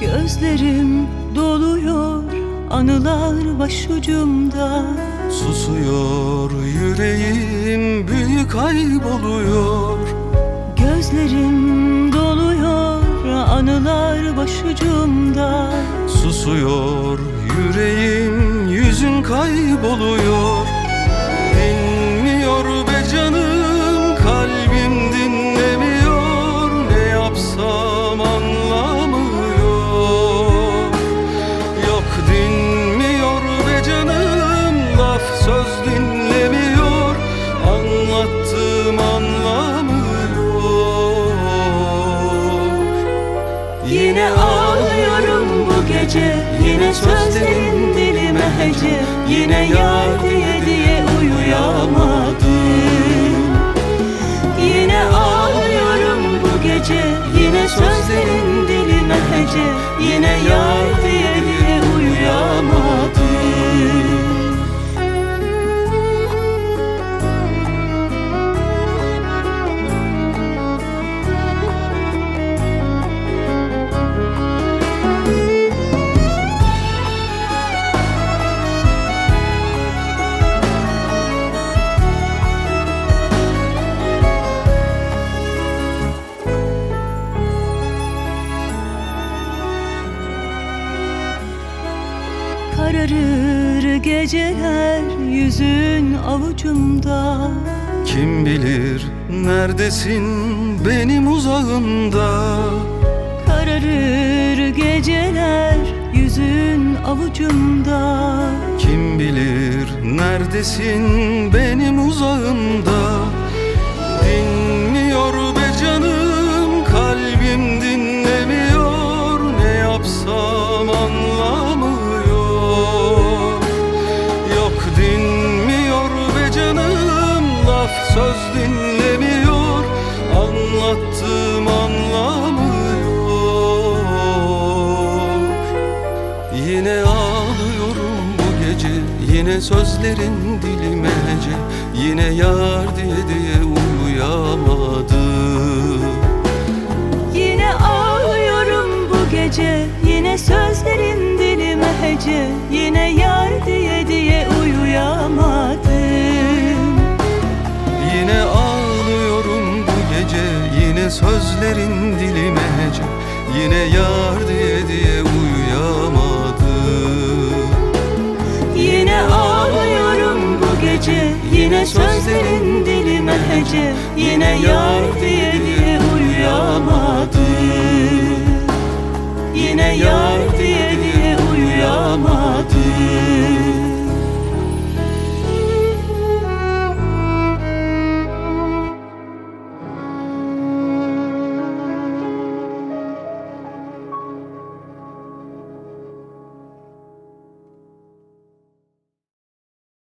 Gözlerim doluyor anılar başucumda. Susuyor yüreğim büyük kayboluyor. Gözlerim doluyor anılar başucumda. Susuyor yüreğim yüzün kayboluyor. Söz dinlemiyor Anlattığım anlamıyor Yine ağlıyorum bu gece Yine sözlerin dilime hece Yine yar diye diye uyuyamadım. Yine ağlıyorum bu gece Yine sözlerin dilime hece Yine yar diye Kararır geceler yüzün avucumda. Kim bilir neredesin benim uzağımda? Kararır geceler yüzün avucumda. Kim bilir neredesin benim uzağımda söz dinlemiyor Anlattığım anlamıyor. Yine ağlıyorum bu gece Yine sözlerin dilime hece Yine yar diye diye uyuyamadım. Yine ağlıyorum bu gece Yine sözlerin dilime hece Yine yar diye diye uyuyamadım sözlerin dilime hece Yine yar diye diye uyuyamadım Yine ağlıyorum bu gece Yine sözlerin dilime hece Yine yar diye diye uyuyamadım